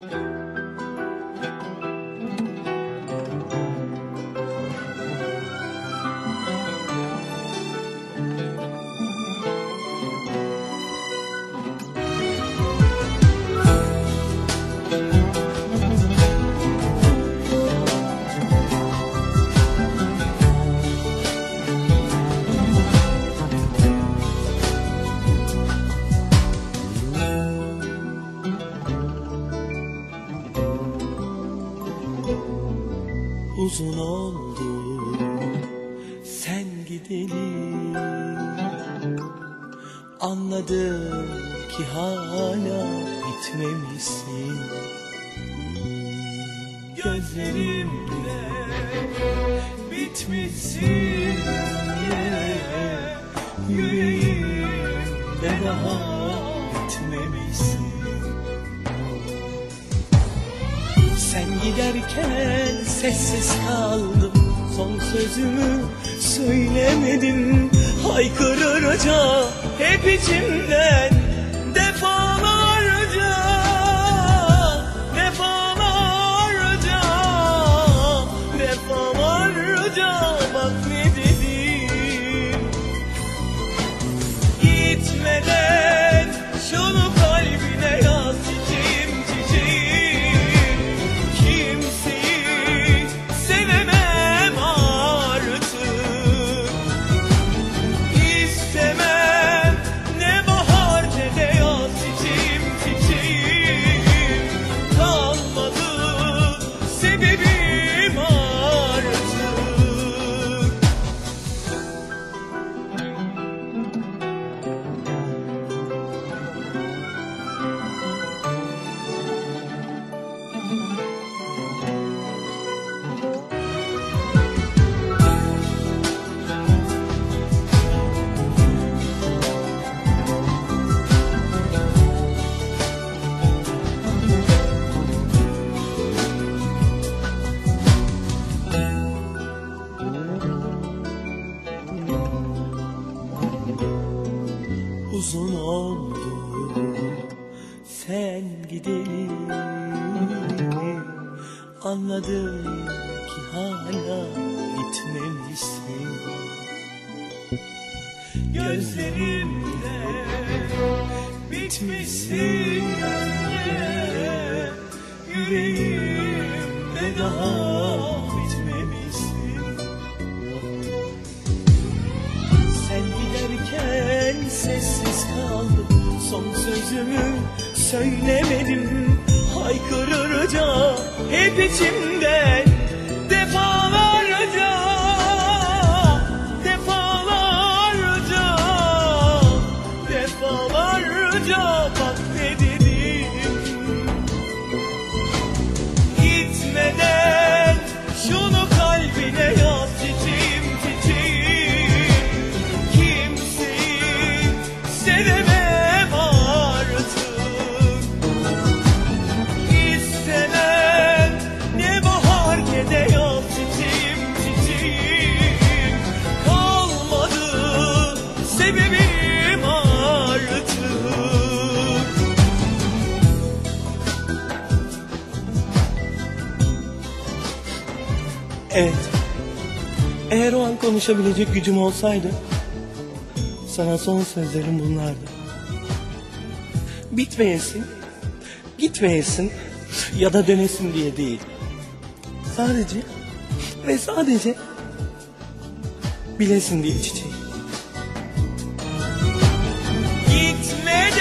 you Uzun oldu. Sen gideli Anladım ki hala bitmemişsin. Gözlerimde bitmişsin. Yüreğimde daha Sen giderken sessiz kaldım. Son sözümü söylemedim. Haykırırca hep içimden sen gideli anladım ki hala bitmemişsin gözlerimde bitmişsin yüreğimde daha bitmemişsin Sen giderken sessiz kaldım Son sözümü söylemedim. Haykırırca hep içimden Defalarca Defalarca Defalarca Bak Evet. Eğer o an konuşabilecek gücüm olsaydı sana son sözlerim bunlardı. Bitmeyesin, gitmeyesin ya da dönesin diye değil. Sadece ve sadece bilesin diye çiçeği. It's me.